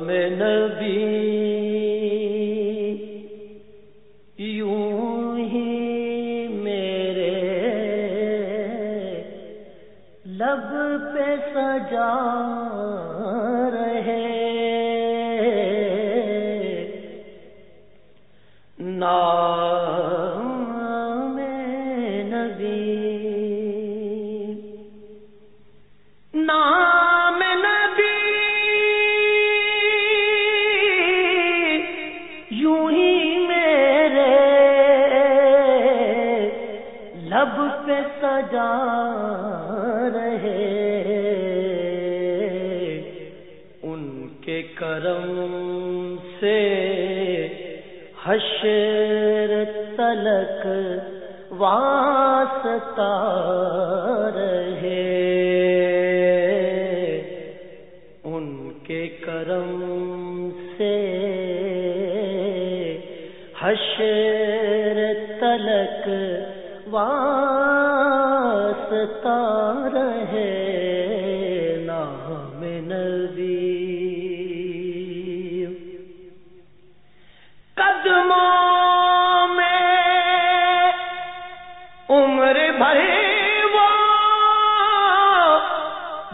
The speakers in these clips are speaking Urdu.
میں نبی کرم سے حشر تلک واسطہ رہے۔ ان کے کرم سے حشر تلک واسطہ رہے۔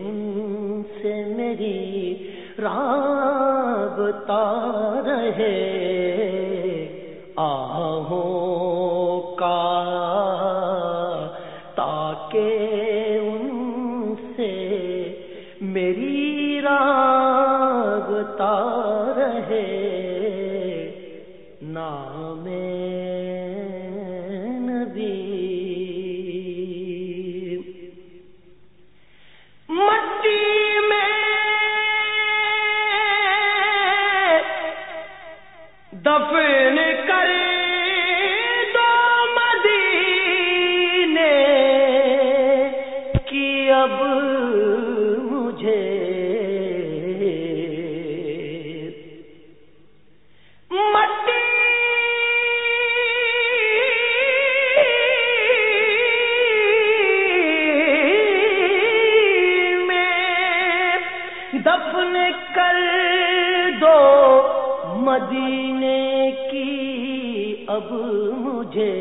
ان سے میری رابطہ رہے۔ اب مجھے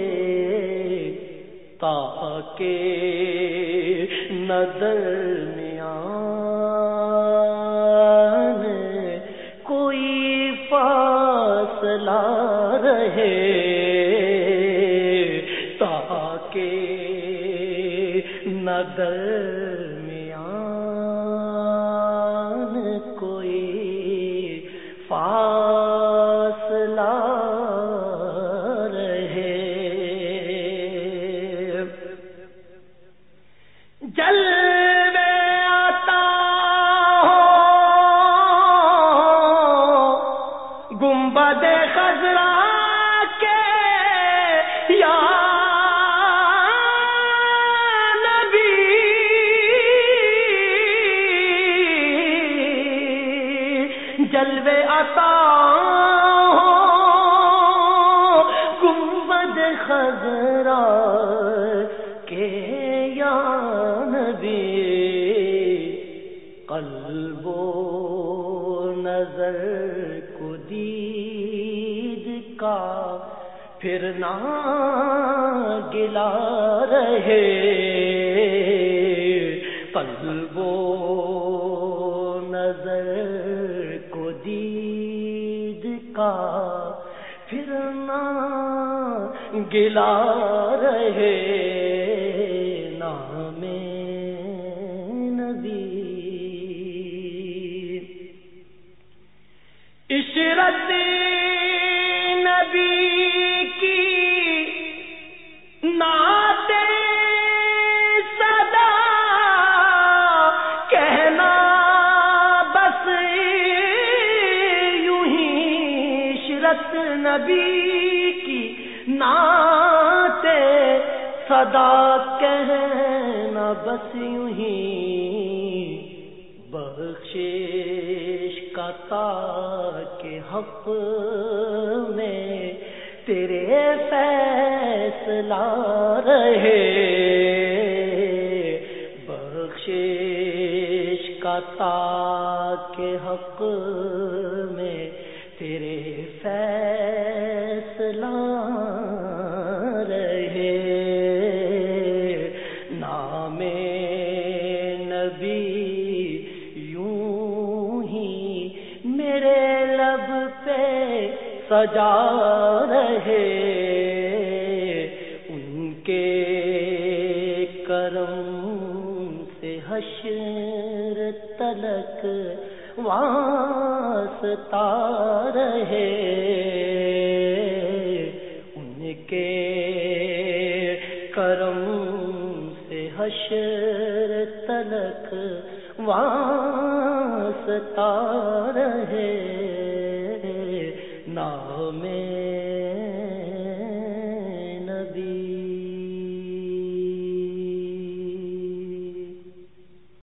تاکہ ندر کوئی فاصلہ رہے تاکہ ندر خزرا کے یا کا پھر نہ گلا رہے۔ قلب و نظر کو دید کا پھر نہ گلا رہے۔ نام نبی۔ عشرت نبی کی نعت صدا کہنا بس یوں ہی بخشش کا تا کے حق میں تیرے فیصلہ رہے۔ بخشش کا تا کے حق میں تیرے فیصلہ رہے۔ نام نبی یوں ہی میرے لب پہ سجا رہے۔ ان کے کرم سے حشر تلک واسطہ رہے۔ ان کے کرم سے حشر تلک واسطہ رہے۔